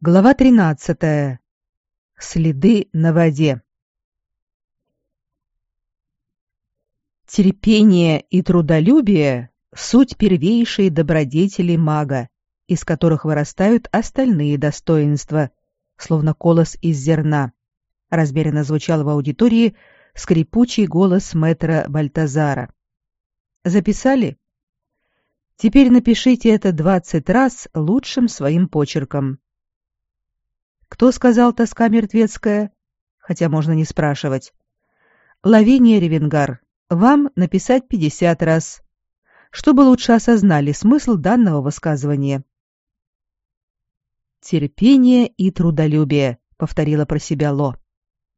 Глава 13. Следы на воде. Терпение и трудолюбие — суть первейшие добродетели мага, из которых вырастают остальные достоинства, словно колос из зерна. Размеренно звучал в аудитории скрипучий голос мэтра Бальтазара. Записали? Теперь напишите это двадцать раз лучшим своим почерком. Кто сказал тоска мертвецкая? Хотя можно не спрашивать. Лавиния Ревенгар, вам написать пятьдесят раз, чтобы лучше осознали смысл данного высказывания. Терпение и трудолюбие, повторила про себя Ло.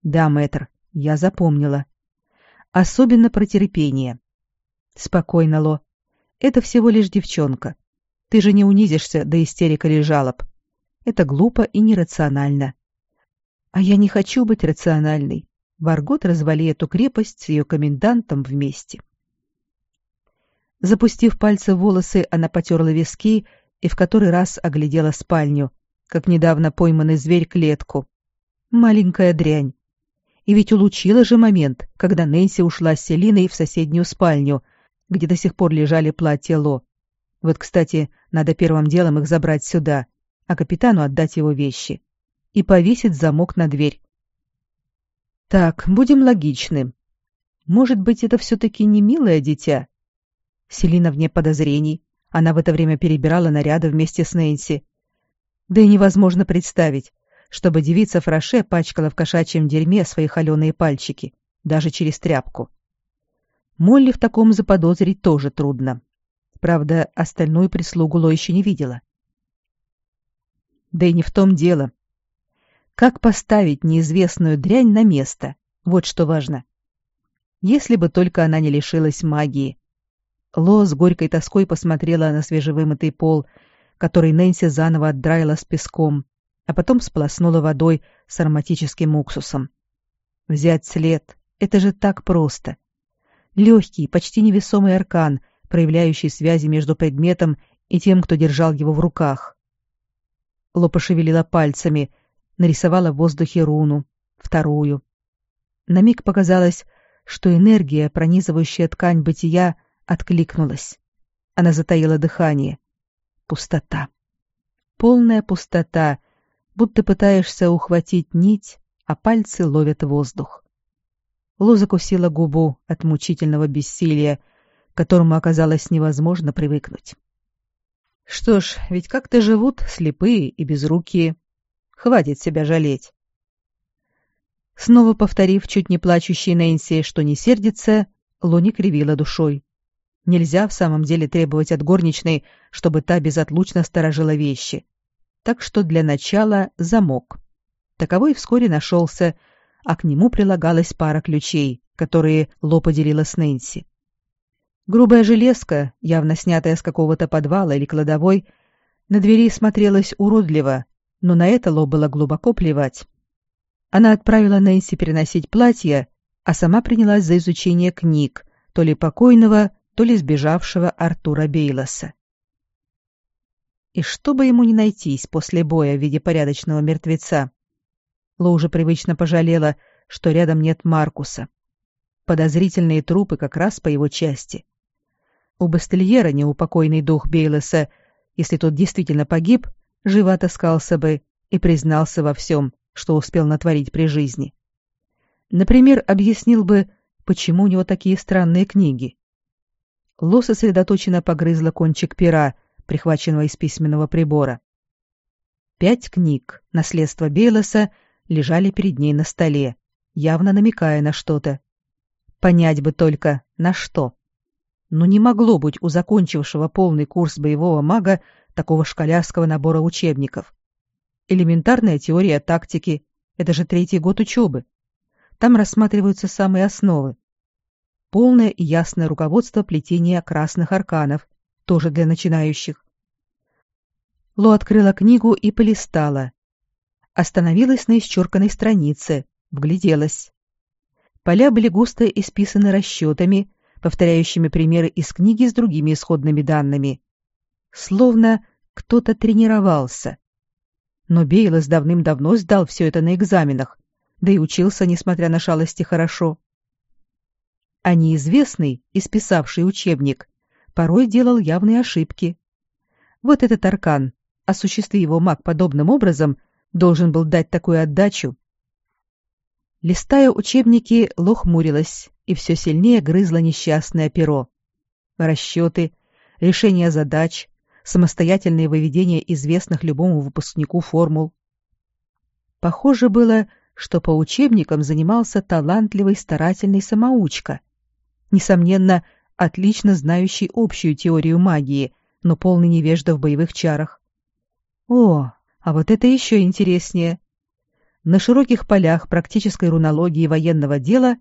Да, мэтр, я запомнила. Особенно про терпение. Спокойно, Ло. Это всего лишь девчонка. Ты же не унизишься до истерик или жалоб. Это глупо и нерационально. А я не хочу быть рациональной. Варгот развали эту крепость с ее комендантом вместе. Запустив пальцы в волосы, она потерла виски и в который раз оглядела спальню, как недавно пойманный зверь клетку. Маленькая дрянь. И ведь улучила же момент, когда Нэнси ушла с Селиной в соседнюю спальню, где до сих пор лежали платья Ло. Вот, кстати, надо первым делом их забрать сюда — а капитану отдать его вещи. И повесить замок на дверь. Так, будем логичны. Может быть, это все-таки не милое дитя? Селина вне подозрений. Она в это время перебирала наряды вместе с Нэнси. Да и невозможно представить, чтобы девица Фраше пачкала в кошачьем дерьме свои холеные пальчики, даже через тряпку. Молли в таком заподозрить тоже трудно. Правда, остальную прислугу Ло еще не видела. Да и не в том дело. Как поставить неизвестную дрянь на место? Вот что важно. Если бы только она не лишилась магии. Ло с горькой тоской посмотрела на свежевымытый пол, который Нэнси заново отдраила с песком, а потом сполоснула водой с ароматическим уксусом. Взять след — это же так просто. Легкий, почти невесомый аркан, проявляющий связи между предметом и тем, кто держал его в руках. Ло пошевелила пальцами, нарисовала в воздухе руну, вторую. На миг показалось, что энергия, пронизывающая ткань бытия, откликнулась. Она затаила дыхание. Пустота. Полная пустота, будто пытаешься ухватить нить, а пальцы ловят воздух. Ло закусила губу от мучительного бессилия, к которому оказалось невозможно привыкнуть. Что ж, ведь как-то живут слепые и безрукие. Хватит себя жалеть. Снова повторив чуть не плачущей Нэнси, что не сердится, Луни кривила душой. Нельзя в самом деле требовать от горничной, чтобы та безотлучно сторожила вещи. Так что для начала замок. Таковой вскоре нашелся, а к нему прилагалась пара ключей, которые Ло поделила с Нэнси. Грубая железка, явно снятая с какого-то подвала или кладовой, на двери смотрелась уродливо, но на это Ло было глубоко плевать. Она отправила Нэнси переносить платье, а сама принялась за изучение книг, то ли покойного, то ли сбежавшего Артура Бейлоса. И что бы ему не найтись после боя в виде порядочного мертвеца? Ло уже привычно пожалела, что рядом нет Маркуса. Подозрительные трупы как раз по его части. У Бастельера неупокойный дух Бейлеса, если тот действительно погиб, живо отыскался бы и признался во всем, что успел натворить при жизни. Например, объяснил бы, почему у него такие странные книги. Ло сосредоточенно погрызла кончик пера, прихваченного из письменного прибора. Пять книг, наследство Бейлоса, лежали перед ней на столе, явно намекая на что-то. Понять бы только, на что но не могло быть у закончившего полный курс боевого мага такого школярского набора учебников. Элементарная теория тактики — это же третий год учебы. Там рассматриваются самые основы. Полное и ясное руководство плетения красных арканов, тоже для начинающих. Ло открыла книгу и полистала. Остановилась на исчерканной странице, вгляделась. Поля были густо исписаны расчетами, повторяющими примеры из книги с другими исходными данными. Словно кто-то тренировался. Но Бейлос давным-давно сдал все это на экзаменах, да и учился, несмотря на шалости, хорошо. А неизвестный, исписавший учебник, порой делал явные ошибки. Вот этот аркан, осуществи его маг подобным образом, должен был дать такую отдачу. Листая учебники, Лох мурилась и все сильнее грызла несчастное перо. Расчеты, решение задач, самостоятельное выведение известных любому выпускнику формул. Похоже было, что по учебникам занимался талантливый старательный самоучка. Несомненно, отлично знающий общую теорию магии, но полный невежда в боевых чарах. О, а вот это еще интереснее. На широких полях практической рунологии военного дела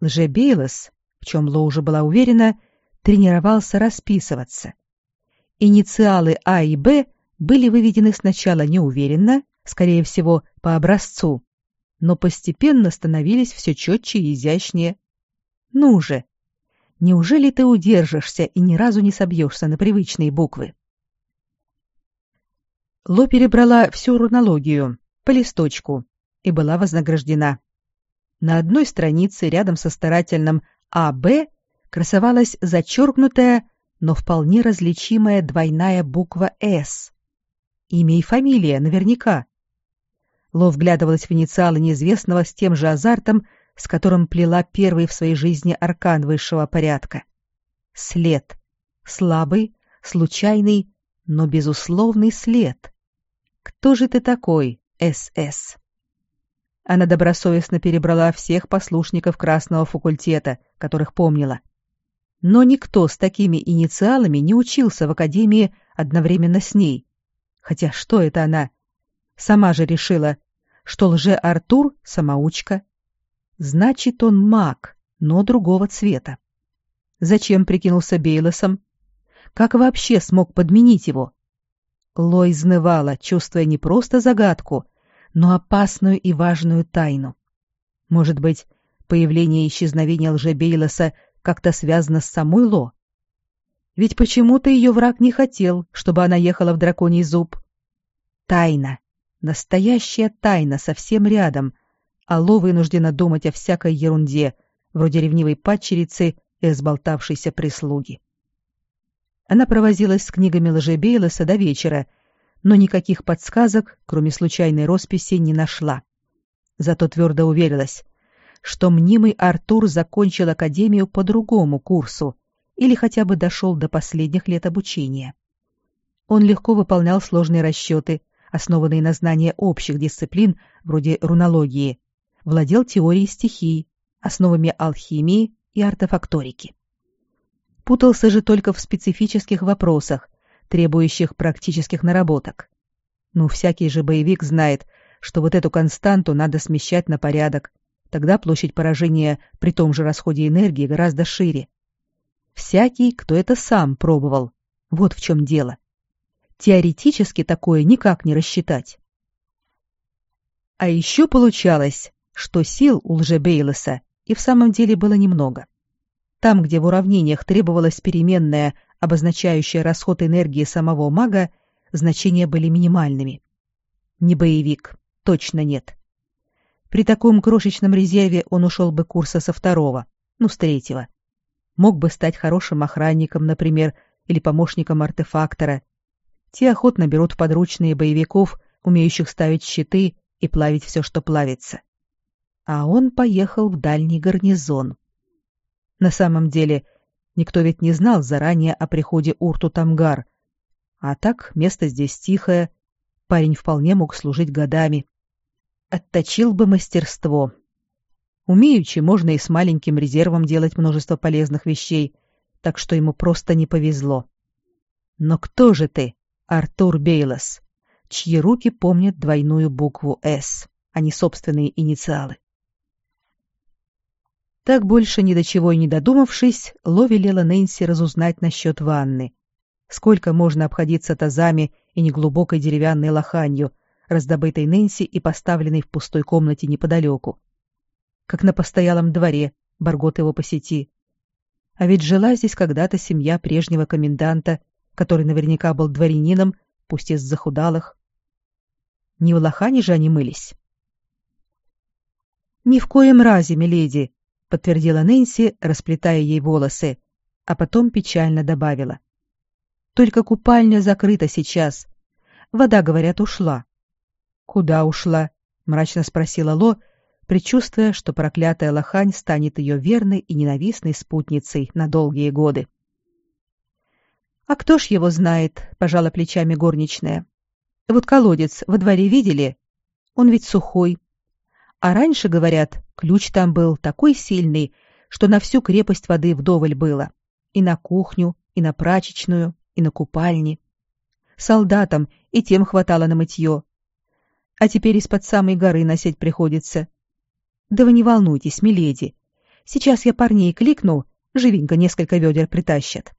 Лжебейлос, в чем Ло уже была уверена, тренировался расписываться. Инициалы А и Б были выведены сначала неуверенно, скорее всего, по образцу, но постепенно становились все четче и изящнее. Ну же, неужели ты удержишься и ни разу не собьешься на привычные буквы? Ло перебрала всю рунологию по листочку и была вознаграждена. На одной странице рядом со старательным АБ красовалась зачеркнутая, но вполне различимая двойная буква «С». Имя и фамилия, наверняка. Ло вглядывалась в инициалы неизвестного с тем же азартом, с которым плела первый в своей жизни аркан высшего порядка. След. Слабый, случайный, но безусловный след. Кто же ты такой, СС? Она добросовестно перебрала всех послушников Красного факультета, которых помнила. Но никто с такими инициалами не учился в академии одновременно с ней. Хотя что это она? Сама же решила, что лже-Артур — самоучка. Значит, он маг, но другого цвета. Зачем прикинулся Бейлосом? Как вообще смог подменить его? Ло изнывала, чувствуя не просто загадку, но опасную и важную тайну. Может быть, появление и исчезновение лжебейлоса как-то связано с самой Ло? Ведь почему-то ее враг не хотел, чтобы она ехала в драконий зуб. Тайна, настоящая тайна совсем рядом, а Ло вынуждена думать о всякой ерунде, вроде ревнивой падчерицы и сболтавшейся прислуги. Она провозилась с книгами Лжебейлоса до вечера, но никаких подсказок, кроме случайной росписи, не нашла. Зато твердо уверилась, что мнимый Артур закончил академию по другому курсу или хотя бы дошел до последних лет обучения. Он легко выполнял сложные расчеты, основанные на знании общих дисциплин вроде рунологии, владел теорией стихий, основами алхимии и артефакторики путался же только в специфических вопросах, требующих практических наработок. Ну, всякий же боевик знает, что вот эту константу надо смещать на порядок, тогда площадь поражения при том же расходе энергии гораздо шире. Всякий, кто это сам пробовал. Вот в чем дело. Теоретически такое никак не рассчитать. А еще получалось, что сил у лжебейлоса и в самом деле было немного. Там, где в уравнениях требовалась переменная, обозначающая расход энергии самого мага, значения были минимальными. Не боевик, точно нет. При таком крошечном резерве он ушел бы курса со второго, ну, с третьего. Мог бы стать хорошим охранником, например, или помощником артефактора. Те охотно берут подручные боевиков, умеющих ставить щиты и плавить все, что плавится. А он поехал в дальний гарнизон. На самом деле, никто ведь не знал заранее о приходе Урту Тамгар. А так, место здесь тихое, парень вполне мог служить годами. Отточил бы мастерство. Умеючи, можно и с маленьким резервом делать множество полезных вещей, так что ему просто не повезло. Но кто же ты, Артур Бейлос, чьи руки помнят двойную букву «С», а не собственные инициалы? Так больше ни до чего и не додумавшись, Ло велела Нэнси разузнать насчет ванны. Сколько можно обходиться тазами и неглубокой деревянной лоханью, раздобытой Нэнси и поставленной в пустой комнате неподалеку. Как на постоялом дворе, Баргот его посети. А ведь жила здесь когда-то семья прежнего коменданта, который наверняка был дворянином, пусть из захудалых. Не в лохане же они мылись. «Ни в коем разе, миледи», — подтвердила Нэнси, расплетая ей волосы, а потом печально добавила. «Только купальня закрыта сейчас. Вода, говорят, ушла». «Куда ушла?» — мрачно спросила Ло, предчувствуя, что проклятая лохань станет ее верной и ненавистной спутницей на долгие годы. «А кто ж его знает?» — пожала плечами горничная. «Вот колодец во дворе видели? Он ведь сухой. А раньше, говорят, ключ там был такой сильный, что на всю крепость воды вдоволь было. И на кухню, и на прачечную, и на купальни. Солдатам и тем хватало на мытье. А теперь из-под самой горы носить приходится. Да вы не волнуйтесь, миледи. Сейчас я парней кликну, живенько несколько ведер притащат.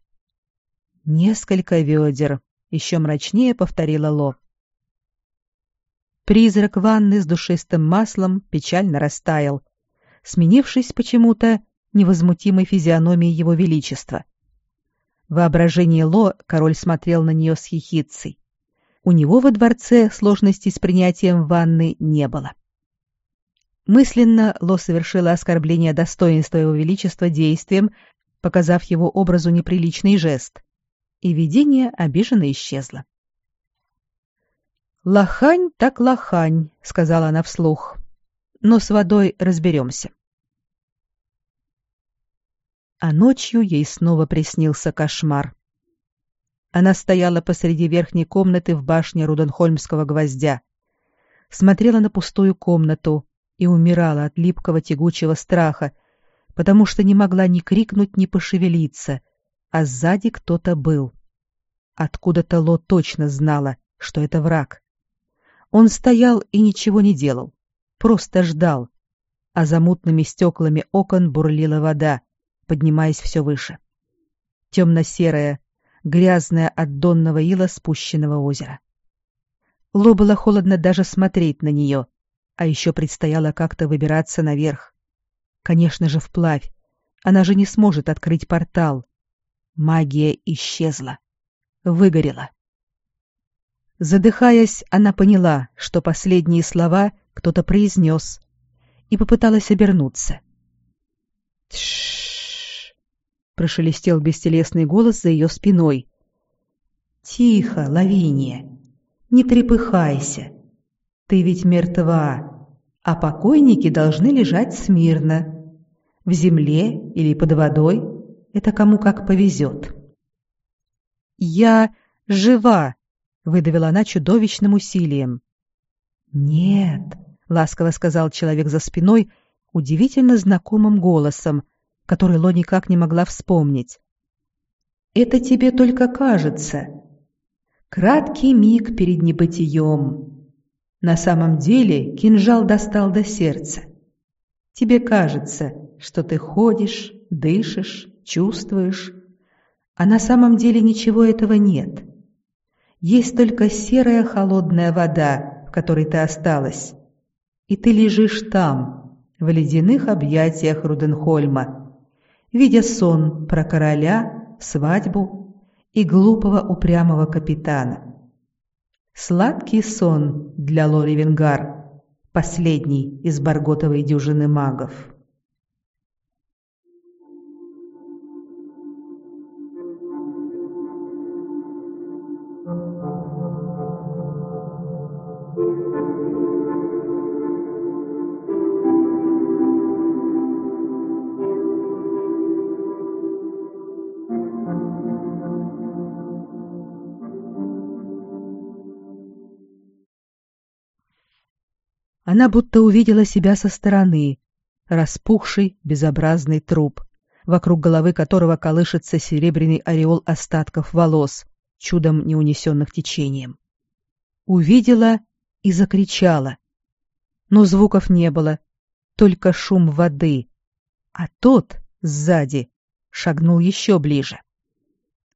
Несколько ведер, еще мрачнее повторила Ло. Призрак ванны с душистым маслом печально растаял, сменившись почему-то невозмутимой физиономией его величества. Воображение Ло король смотрел на нее с хихицей. У него во дворце сложностей с принятием ванны не было. Мысленно Ло совершила оскорбление достоинства его величества действием, показав его образу неприличный жест и видение обиженно исчезло. «Лохань так лохань», — сказала она вслух. «Но с водой разберемся». А ночью ей снова приснился кошмар. Она стояла посреди верхней комнаты в башне Руденхольмского гвоздя, смотрела на пустую комнату и умирала от липкого тягучего страха, потому что не могла ни крикнуть, ни пошевелиться — а сзади кто-то был. Откуда-то Ло точно знала, что это враг. Он стоял и ничего не делал, просто ждал, а за мутными стеклами окон бурлила вода, поднимаясь все выше. Темно-серая, грязная от донного ила спущенного озера. Ло было холодно даже смотреть на нее, а еще предстояло как-то выбираться наверх. Конечно же, вплавь. Она же не сможет открыть портал, Магия исчезла, выгорела. Задыхаясь, она поняла, что последние слова кто-то произнес, и попыталась обернуться. «Тш-ш-ш!» прошелестел бестелесный голос за ее спиной. «Тихо, Лавиния, не трепыхайся. Ты ведь мертва, а покойники должны лежать смирно, в земле или под водой, это кому как повезет. «Я жива!» — выдавила она чудовищным усилием. «Нет», — ласково сказал человек за спиной удивительно знакомым голосом, который Ло никак не могла вспомнить. «Это тебе только кажется. Краткий миг перед небытием. На самом деле кинжал достал до сердца. Тебе кажется, что ты ходишь, дышишь, чувствуешь, а на самом деле ничего этого нет. Есть только серая холодная вода, в которой ты осталась, и ты лежишь там, в ледяных объятиях Руденхольма, видя сон про короля, свадьбу и глупого упрямого капитана. Сладкий сон для Лори Венгар, последний из Барготовой дюжины магов. Она будто увидела себя со стороны, распухший, безобразный труп, вокруг головы которого колышется серебряный ореол остатков волос, чудом не унесенных течением. Увидела и закричала. Но звуков не было, только шум воды, а тот сзади шагнул еще ближе.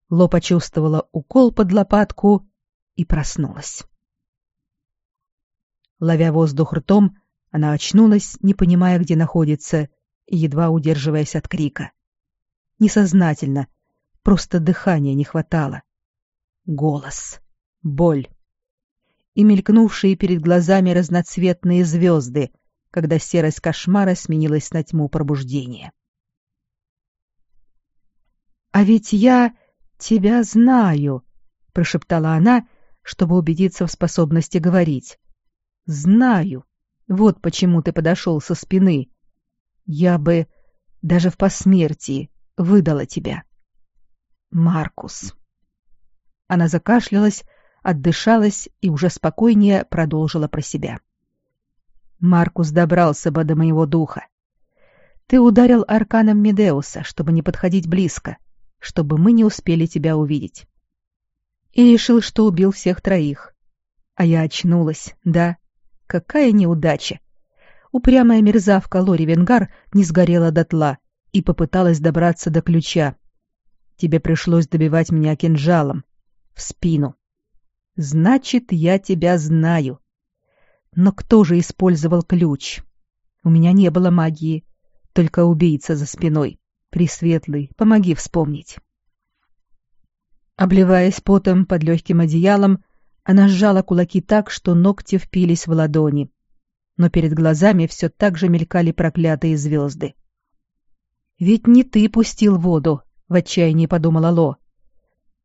Ло почувствовала укол под лопатку и проснулась. Ловя воздух ртом, она очнулась, не понимая, где находится, и едва удерживаясь от крика. Несознательно, просто дыхания не хватало. Голос, боль. и мелькнувшие перед глазами разноцветные звезды, когда серость кошмара сменилась на тьму пробуждения. «А ведь я тебя знаю», — прошептала она, чтобы убедиться в способности говорить. «Знаю. Вот почему ты подошел со спины. Я бы даже в посмертии выдала тебя». «Маркус». Она закашлялась, отдышалась и уже спокойнее продолжила про себя. Маркус добрался бы до моего духа. Ты ударил арканом Медеуса, чтобы не подходить близко, чтобы мы не успели тебя увидеть. И решил, что убил всех троих. А я очнулась, да. Какая неудача! Упрямая мерзавка Лори Венгар не сгорела дотла и попыталась добраться до ключа. Тебе пришлось добивать меня кинжалом. В спину. Значит, я тебя знаю. Но кто же использовал ключ? У меня не было магии, только убийца за спиной. Пресветлый, помоги вспомнить. Обливаясь потом под легким одеялом, она сжала кулаки так, что ногти впились в ладони. Но перед глазами все так же мелькали проклятые звезды. «Ведь не ты пустил воду», — в отчаянии подумала Ло.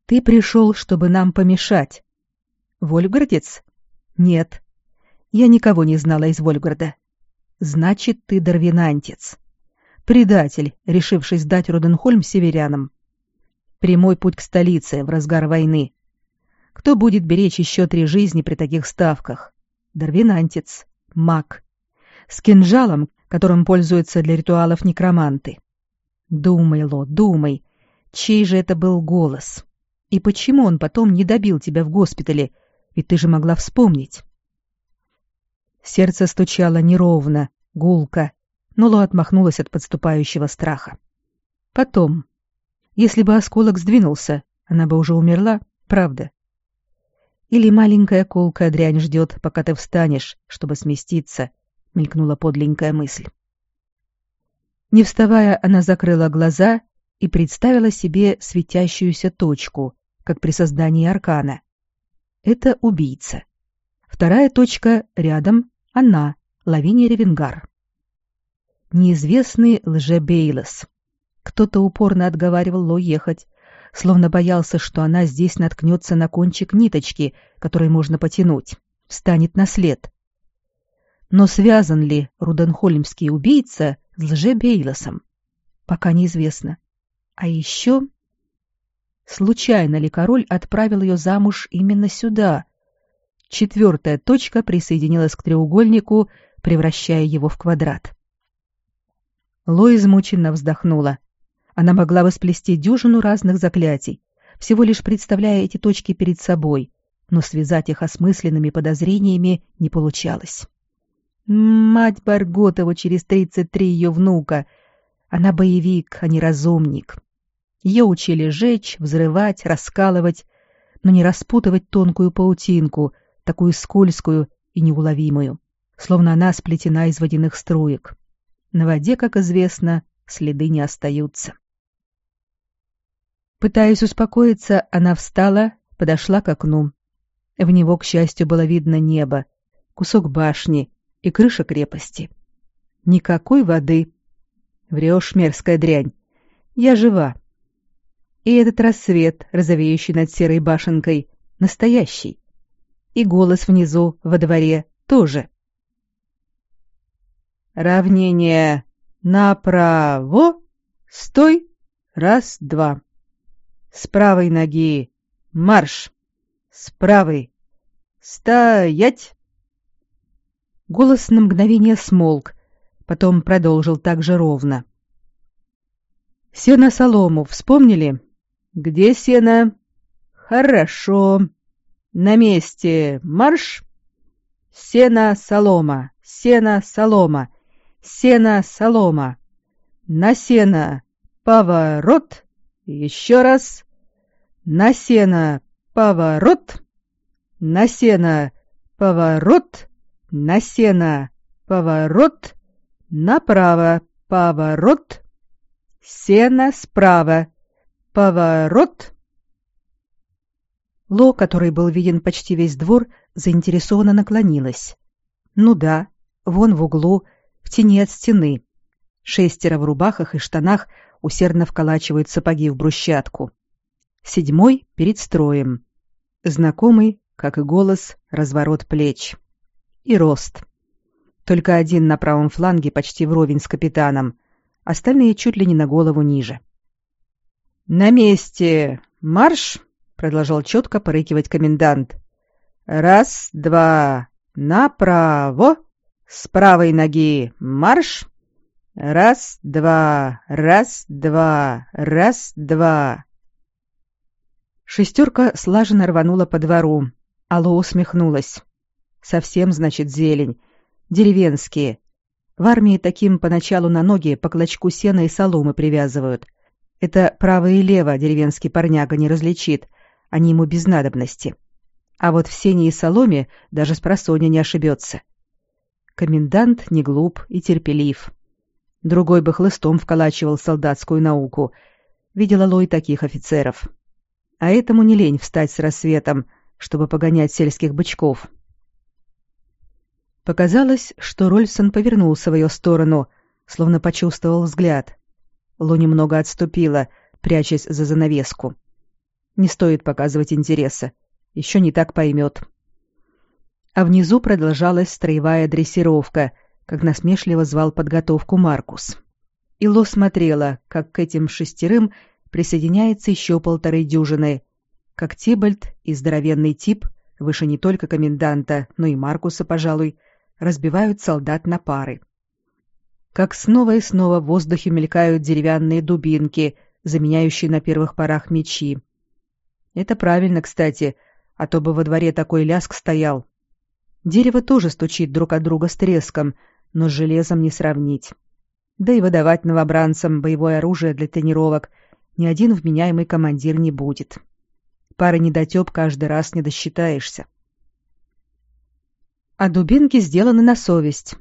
«Ты пришел, чтобы нам помешать. Вольгардец? Нет. Я никого не знала из Вольгарда. Значит, ты дарвинантец. Предатель, решивший сдать Роденхольм северянам. Прямой путь к столице в разгар войны. Кто будет беречь еще три жизни при таких ставках? Дарвинантец, маг. С кинжалом, которым пользуются для ритуалов некроманты. Думай, Ло, думай, чей же это был голос? И почему он потом не добил тебя в госпитале, ведь ты же могла вспомнить. Сердце стучало неровно, гулко, но Ло отмахнулась от подступающего страха. Потом. Если бы осколок сдвинулся, она бы уже умерла, правда. Или маленькая колкая дрянь ждет, пока ты встанешь, чтобы сместиться, мелькнула подленькая мысль. Не вставая, она закрыла глаза и представила себе светящуюся точку, как при создании аркана. Это убийца. Вторая точка рядом — она, Лавиния Ревенгар. Неизвестный лже-Бейлос. Кто-то упорно отговаривал Ло ехать, словно боялся, что она здесь наткнется на кончик ниточки, который можно потянуть, встанет на след. Но связан ли Руденхольмский убийца с лже-Бейлосом? Пока неизвестно. А еще Случайно ли король отправил ее замуж именно сюда? Четвертая точка присоединилась к треугольнику, превращая его в квадрат. Ло измученно вздохнула. Она могла восплести дюжину разных заклятий, всего лишь представляя эти точки перед собой, но связать их осмысленными подозрениями не получалось. Мать Барготова через тридцать три ее внука. Она боевик, а не разумник. Ее учили жечь, взрывать, раскалывать, но не распутывать тонкую паутинку, такую скользкую и неуловимую, словно она сплетена из водяных струек. На воде, как известно, следы не остаются. Пытаясь успокоиться, она встала, подошла к окну. В него, к счастью, было видно небо, кусок башни и крыша крепости. Никакой воды. Врешь, мерзкая дрянь. Я жива. И этот рассвет, розовеющий над серой башенкой, настоящий. И голос внизу, во дворе, тоже. Равнение направо, стой, раз, два. С правой ноги марш, с правой стоять. Голос на мгновение смолк, потом продолжил так же ровно. Все на солому вспомнили? Где сено? Хорошо. На месте. Марш. Сено, солома. Сено, солома. Сено, солома. На сено. Поворот. Еще раз. На сено. Поворот. На сено. Поворот. На сено. Поворот. Направо. Поворот. Сено справа. Поворот. Ло, который был виден почти весь двор, заинтересованно наклонилась. Ну да, вон в углу, в тени от стены. Шестеро в рубахах и штанах усердно вколачивают сапоги в брусчатку. Седьмой перед строем. Знакомый, как и голос, разворот плеч. И рост. Только один на правом фланге почти вровень с капитаном, остальные чуть ли не на голову ниже. «На месте! Марш!» — продолжал четко порыкивать комендант. «Раз, два, направо! С правой ноги марш! Раз, два, раз, два, раз, два!» Шестерка слаженно рванула по двору. Алло усмехнулась. «Совсем, значит, зелень. Деревенские. В армии таким поначалу на ноги по клочку сена и соломы привязывают. Это право и лево деревенский парняга не различит, они ему без надобности. А вот в сене и соломе даже с просонья не ошибется. Комендант не глуп и терпелив. Другой бы хлыстом вколачивал солдатскую науку. Видела Лой таких офицеров. А этому не лень встать с рассветом, чтобы погонять сельских бычков. Показалось, что Рольсон повернулся в ее сторону, словно почувствовал взгляд. Ло немного отступила, прячась за занавеску. Не стоит показывать интереса. Еще не так поймет. А внизу продолжалась строевая дрессировка, как насмешливо звал подготовку Маркус. И Ло смотрела, как к этим шестерым присоединяется еще полторы дюжины, как Тибальд и здоровенный тип, выше не только коменданта, но и Маркуса, пожалуй, разбивают солдат на пары как снова и снова в воздухе мелькают деревянные дубинки, заменяющие на первых порах мечи. Это правильно, кстати, а то бы во дворе такой ляск стоял. Дерево тоже стучит друг от друга с треском, но с железом не сравнить. Да и выдавать новобранцам боевое оружие для тренировок ни один вменяемый командир не будет. Пары недотеп каждый раз не досчитаешься. А дубинки сделаны на совесть.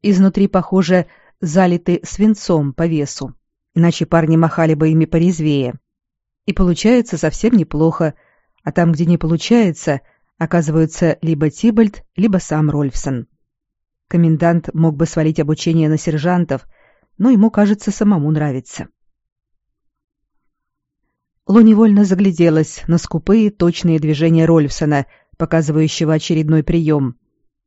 Изнутри, похоже, залиты свинцом по весу, иначе парни махали бы ими порезвее. И получается совсем неплохо, а там, где не получается, оказываются либо Тибальд, либо сам Рольфсон. Комендант мог бы свалить обучение на сержантов, но ему, кажется, самому нравится. Ло невольно загляделась на скупые, точные движения Рольфсона, показывающего очередной прием.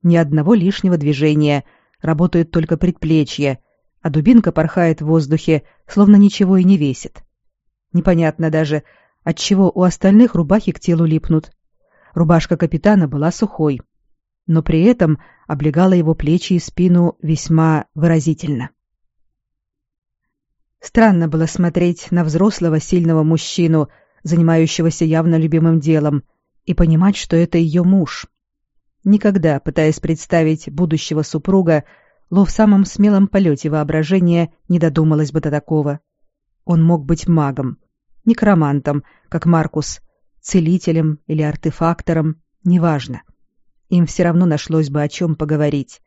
Ни одного лишнего движения, работают только предплечья, а дубинка порхает в воздухе, словно ничего и не весит. Непонятно даже, отчего у остальных рубахи к телу липнут. Рубашка капитана была сухой, но при этом облегала его плечи и спину весьма выразительно. Странно было смотреть на взрослого сильного мужчину, занимающегося явно любимым делом, и понимать, что это ее муж. Никогда, пытаясь представить будущего супруга, Ло в самом смелом полете воображения не додумалась бы до такого. Он мог быть магом, некромантом, как Маркус, целителем или артефактором, неважно. Им все равно нашлось бы о чем поговорить.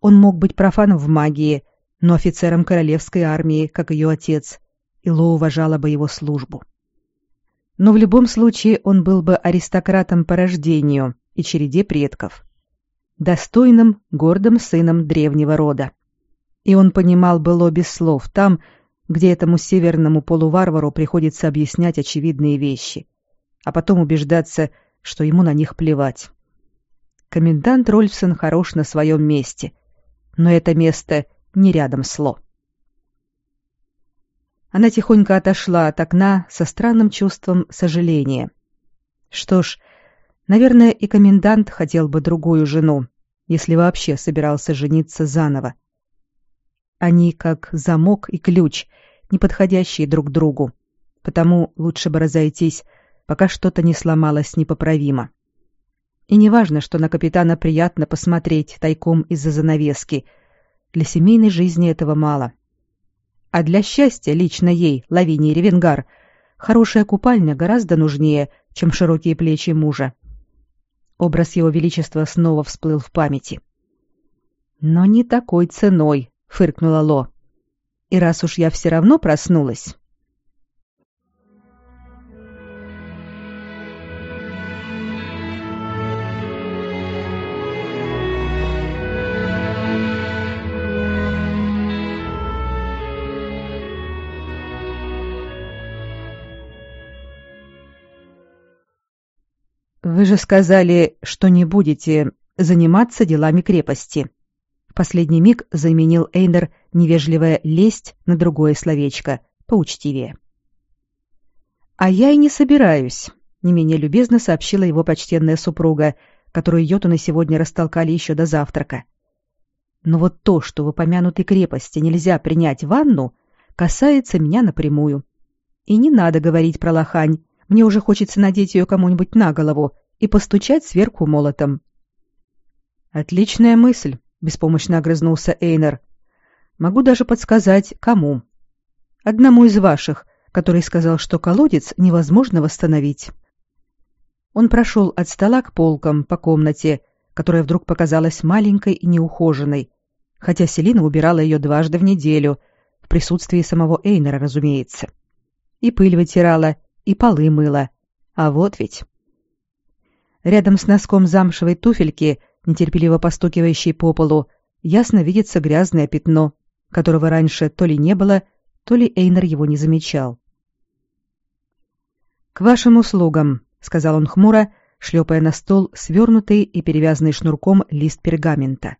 Он мог быть профаном в магии, но офицером королевской армии, как ее отец, и Ло уважала бы его службу. Но в любом случае он был бы аристократом по рождению и череде предков достойным, гордым сыном древнего рода. И он понимал было без слов там, где этому северному полуварвару приходится объяснять очевидные вещи, а потом убеждаться, что ему на них плевать. Комендант Рольфсон хорош на своем месте, но это место не рядом с Ло. Она тихонько отошла от окна со странным чувством сожаления. Что ж, наверное, и комендант хотел бы другую жену, если вообще собирался жениться заново. Они как замок и ключ, не подходящие друг другу, потому лучше бы разойтись, пока что-то не сломалось непоправимо. И не важно, что на капитана приятно посмотреть тайком из-за занавески. Для семейной жизни этого мало. А для счастья лично ей, Лавинии Ревенгар, хорошая купальня гораздо нужнее, чем широкие плечи мужа. Образ его величества снова всплыл в памяти. «Но не такой ценой», — фыркнула Ло. «И раз уж я все равно проснулась...» «Вы же сказали, что не будете заниматься делами крепости». В последний миг заменил Эйнер невежливая лесть на другое словечко, поучтивее. «А я и не собираюсь», — не менее любезно сообщила его почтенная супруга, которую Йотуны сегодня растолкали еще до завтрака. «Но вот то, что в упомянутой крепости нельзя принять ванну, касается меня напрямую. И не надо говорить про лохань, мне уже хочется надеть ее кому-нибудь на голову и постучать сверху молотом». «Отличная мысль», — беспомощно огрызнулся Эйнер. «Могу даже подсказать, кому. Одному из ваших, который сказал, что колодец невозможно восстановить. Он прошел от стола к полкам по комнате, которая вдруг показалась маленькой и неухоженной, хотя Селина убирала ее дважды в неделю, в присутствии самого Эйнера, разумеется. И пыль вытирала, и полы мыла. А вот ведь... Рядом с носком замшевой туфельки, нетерпеливо постукивающей по полу, ясно видится грязное пятно, которого раньше то ли не было, то ли Эйнер его не замечал. «К вашим услугам», — сказал он хмуро, шлепая на стол свернутый и перевязанный шнурком лист пергамента.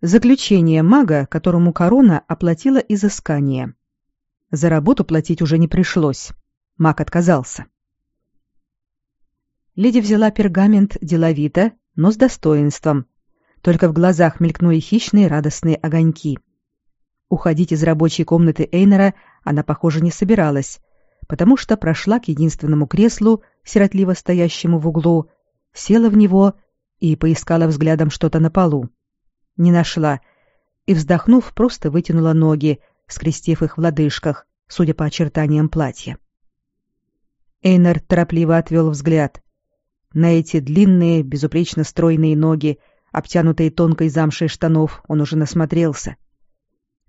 Заключение мага, которому корона оплатила изыскание. За работу платить уже не пришлось. Маг отказался. Леди взяла пергамент деловито, но с достоинством. Только в глазах мелькнули хищные радостные огоньки. Уходить из рабочей комнаты Эйнера она, похоже, не собиралась, потому что прошла к единственному креслу, сиротливо стоящему в углу, села в него и поискала взглядом что-то на полу. Не нашла и, вздохнув, просто вытянула ноги, скрестив их в лодыжках, судя по очертаниям платья. Эйнер торопливо отвел взгляд. На эти длинные, безупречно стройные ноги, обтянутые тонкой замшей штанов, он уже насмотрелся.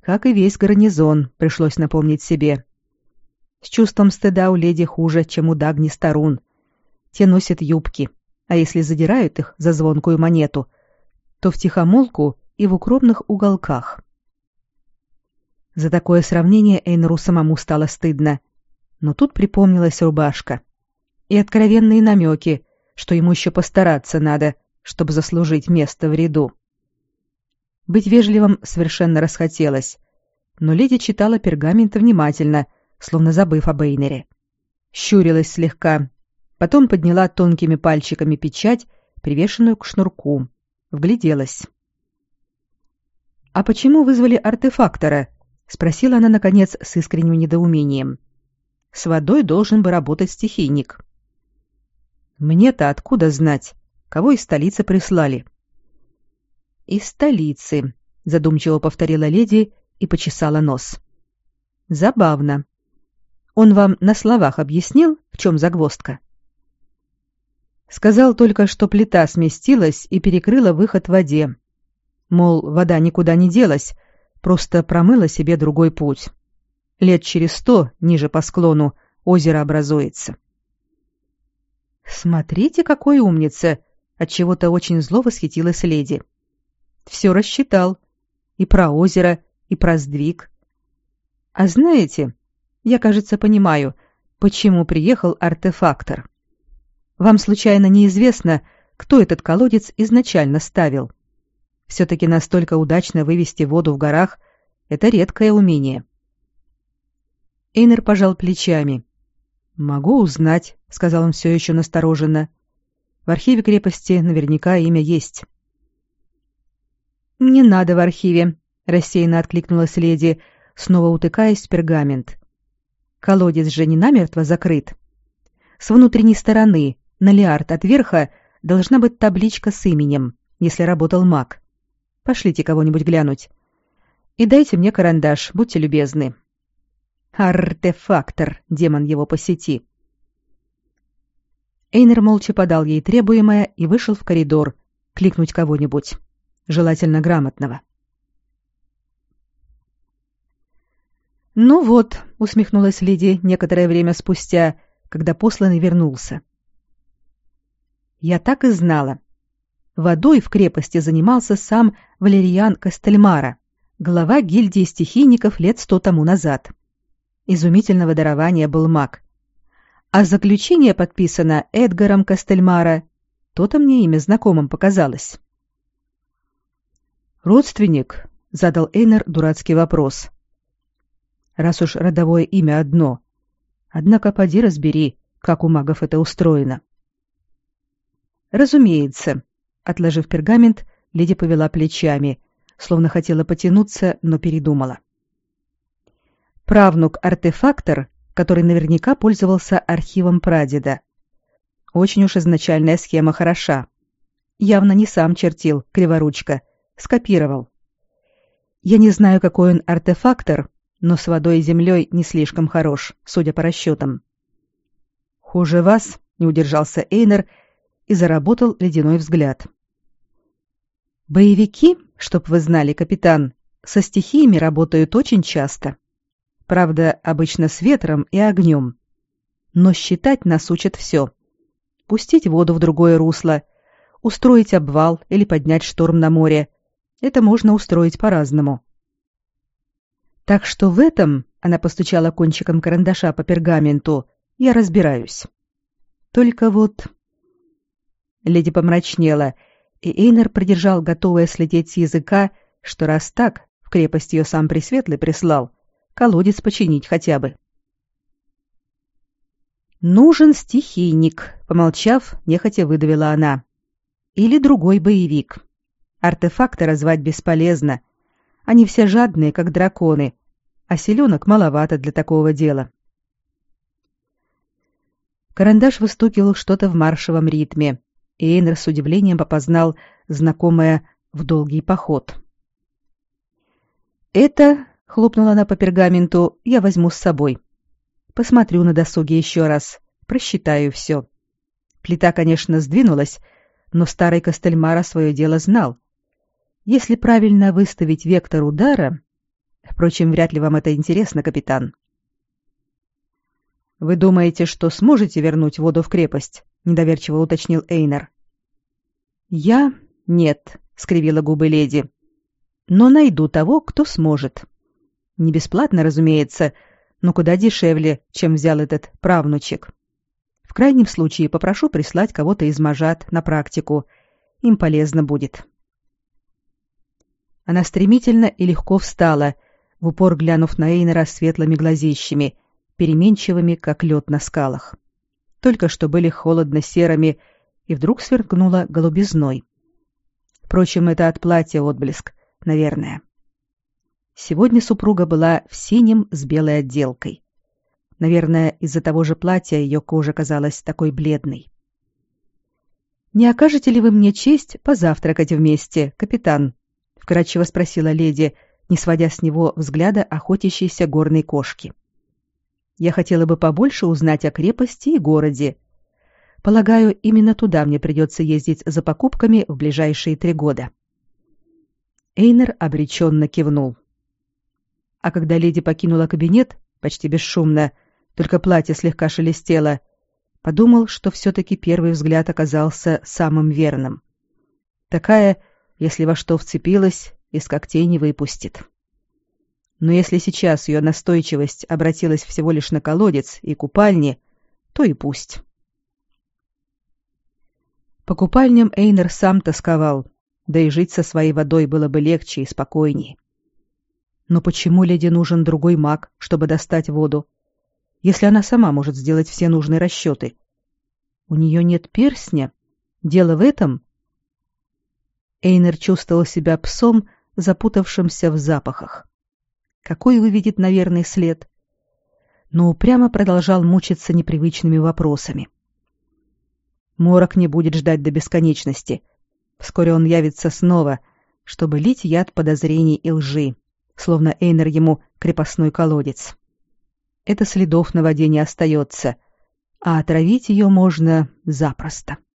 Как и весь гарнизон, пришлось напомнить себе. С чувством стыда у леди хуже, чем у Дагни Старун. Те носят юбки, а если задирают их за звонкую монету, то в тихомолку и в укромных уголках. За такое сравнение Эйнру самому стало стыдно. Но тут припомнилась рубашка. И откровенные намеки, что ему еще постараться надо, чтобы заслужить место в ряду. Быть вежливым совершенно расхотелось, но леди читала пергамент внимательно — словно забыв об Эйнере. Щурилась слегка, потом подняла тонкими пальчиками печать, привешенную к шнурку. Вгляделась. «А почему вызвали артефактора?» — спросила она, наконец, с искренним недоумением. «С водой должен бы работать стихийник». «Мне-то откуда знать, кого из столицы прислали?» «Из столицы», — задумчиво повторила леди и почесала нос. «Забавно. Он вам на словах объяснил, в чем загвоздка? Сказал только, что плита сместилась и перекрыла выход в воде. Мол, вода никуда не делась, просто промыла себе другой путь. Лет через сто, ниже по склону, озеро образуется. «Смотрите, какой умница!» — отчего-то очень зло восхитилась леди. «Все рассчитал. И про озеро, и про сдвиг. А знаете, я, кажется, понимаю, почему приехал артефактор. Вам случайно неизвестно, кто этот колодец изначально ставил? Все-таки настолько удачно вывести воду в горах — это редкое умение. Эйнер пожал плечами. «Могу узнать», — сказал он все еще настороженно. «В архиве крепости наверняка имя есть». «Не надо в архиве», — рассеянно откликнулась леди, снова утыкаясь в пергамент. Колодец же не намертво закрыт. С внутренней стороны, на лиард от верха, должна быть табличка с именем, если работал маг. Пошлите кого-нибудь глянуть. И дайте мне карандаш, будьте любезны. Артефактор, демон его по сети. Эйнер молча подал ей требуемое и вышел в коридор, кликнуть кого-нибудь, желательно грамотного. «Ну вот», — усмехнулась леди некоторое время спустя, когда посланный вернулся. «Я так и знала. Водой в крепости занимался сам Валериан Кастельмара, глава гильдии стихийников лет сто тому назад. Изумительного дарования был маг. А заключение подписано Эдгаром Костельмара. То-то мне имя знакомым показалось. «Родственник?» — задал Эйнер дурацкий вопрос. «Раз уж родовое имя одно. Однако поди разбери, как у магов это устроено». «Разумеется», — отложив пергамент, леди повела плечами, словно хотела потянуться, но передумала. Правнук-артефактор, который наверняка пользовался архивом прадеда. Очень уж изначальная схема хороша. Явно не сам чертил, криворучка, скопировал. Я не знаю, какой он артефактор, но с водой и землей не слишком хорош, судя по расчетам. «Хуже вас», — не удержался Эйнер и заработал ледяной взгляд. «Боевики, чтоб вы знали, капитан, со стихиями работают очень часто. Правда, обычно с ветром и огнем. Но считать нас учат все. Пустить воду в другое русло, устроить обвал или поднять шторм на море — это можно устроить по-разному. Так что в этом, она постучала кончиком карандаша по пергаменту, я разбираюсь. Только вот... Леди помрачнела, и Эйнер придержал готовое слететь с языка, что раз так, в крепость ее сам Пресветлый прислал, колодец починить хотя бы. «Нужен стихийник», — помолчав, нехотя выдавила она. «Или другой боевик. Артефактора звать бесполезно. Они все жадные, как драконы, а селенок маловато для такого дела. Карандаш выстукивал что-то в маршевом ритме, и Эйнер с удивлением попознал знакомое «в долгий поход». «Это», — хлопнула она по пергаменту, — «я возьму с собой. Посмотрю на досуге еще раз, просчитаю все. Плита, конечно, сдвинулась, но старый Костельмара свое дело знал. Если правильно выставить вектор удара... Впрочем, вряд ли вам это интересно, капитан. «Вы думаете, что сможете вернуть воду в крепость?» — недоверчиво уточнил Эйнер. «Я? Нет», — скривила губы леди. «Но найду того, кто сможет. Не бесплатно, разумеется, но куда дешевле, чем взял этот правнучек. В крайнем случае попрошу прислать кого-то из мажат на практику. Им полезно будет». Она стремительно и легко встала, в упор глянув на Эйнера светлыми глазищами, переменчивыми, как лед на скалах. Только что были холодно-серыми, и вдруг сверкнула голубизной. Впрочем, это от платья отблеск, наверное. Сегодня супруга была в синем с белой отделкой. Наверное, из-за того же платья ее кожа казалась такой бледной. «Не окажете ли вы мне честь позавтракать вместе, капитан?» вкрадчиво спросила леди, не сводя с него взгляда охотящейся горной кошки. Я хотела бы побольше узнать о крепости и городе. Полагаю, именно туда мне придется ездить за покупками в ближайшие три года. Эйнер обреченно кивнул. А когда леди покинула кабинет, почти бесшумно, только платье слегка шелестело, подумал, что все-таки первый взгляд оказался самым верным. Такая если во что вцепилась, из когтей не выпустит. Но если сейчас ее настойчивость обратилась всего лишь на колодец и купальни, то и пусть. По купальням Эйнер сам тосковал, да и жить со своей водой было бы легче и спокойнее. Но почему леди нужен другой маг, чтобы достать воду, если она сама может сделать все нужные расчеты? У нее нет перстня? Дело в этом? Эйнер чувствовал себя псом, запутавшимся в запахах. Какой выведет на верный след? Но упрямо продолжал мучиться непривычными вопросами. Морок не будет ждать до бесконечности. Вскоре он явится снова, чтобы лить яд подозрений и лжи, словно Эйнер ему крепостной колодец. Это следов на воде не остается, а отравить ее можно запросто. —